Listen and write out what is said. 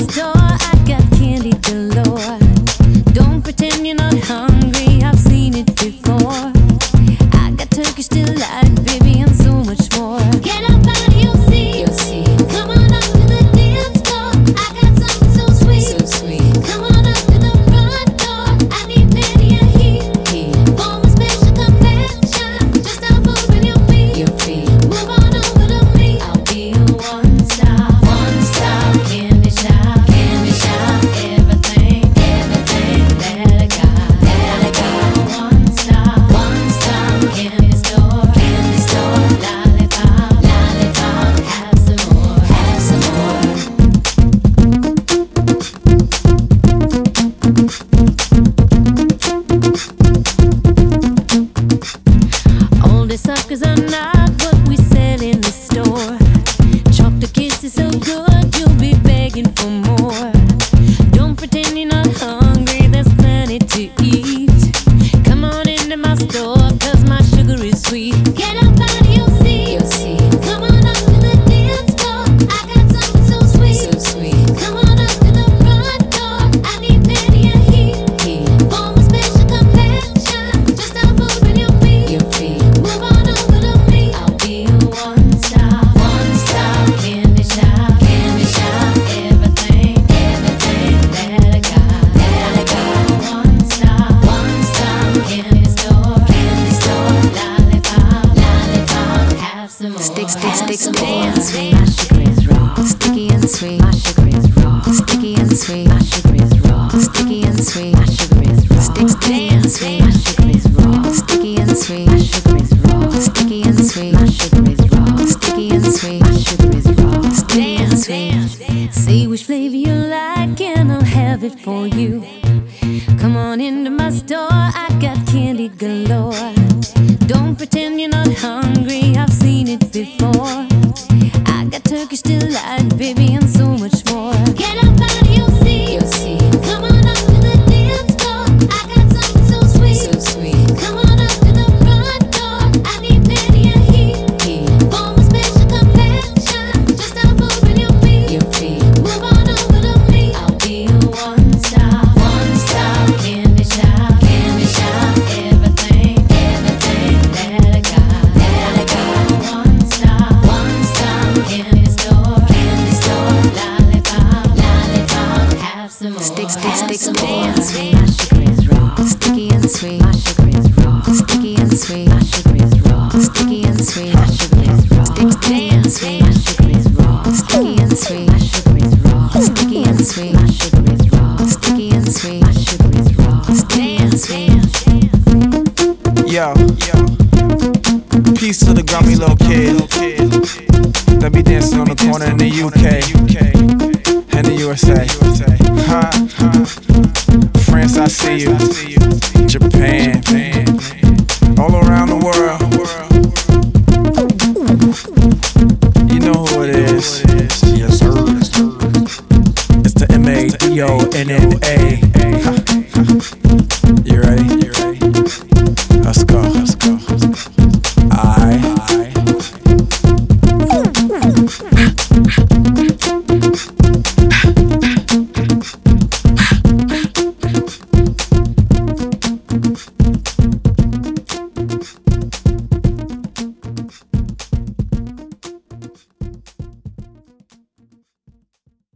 the door. sweet. My sugar is raw. Sticky and sweet. My sugar is raw. Sticky and sweet. My sugar is raw. Sticky and sweet. My sugar is raw. Sticky and sweet. My sugar is raw. Sticky and sweet. My sugar is raw. Sticky and sweet. My sugar is raw. Sticky and sweet. Say which flavor you like and I'll have it for you. Come on into my store. I got candy galore. dance. My sugar is raw, sticky and sweet. My sugar is raw, sticky and sweet. My sugar is raw, sticky and sweet. My sugar is raw, sticky and sweet. My sugar is raw, sticky and sweet. My sugar is raw, sticky and sweet. My sugar is raw, sticky and sweet. My sugar is raw, sticky and sweet. Yo, yo. Peace to the gummy little kid. Let me dancing on the corner in the UK and the USA. I see you. Japan, all around the world. You know who it is. Yes, sir. It's the M A D O N N A.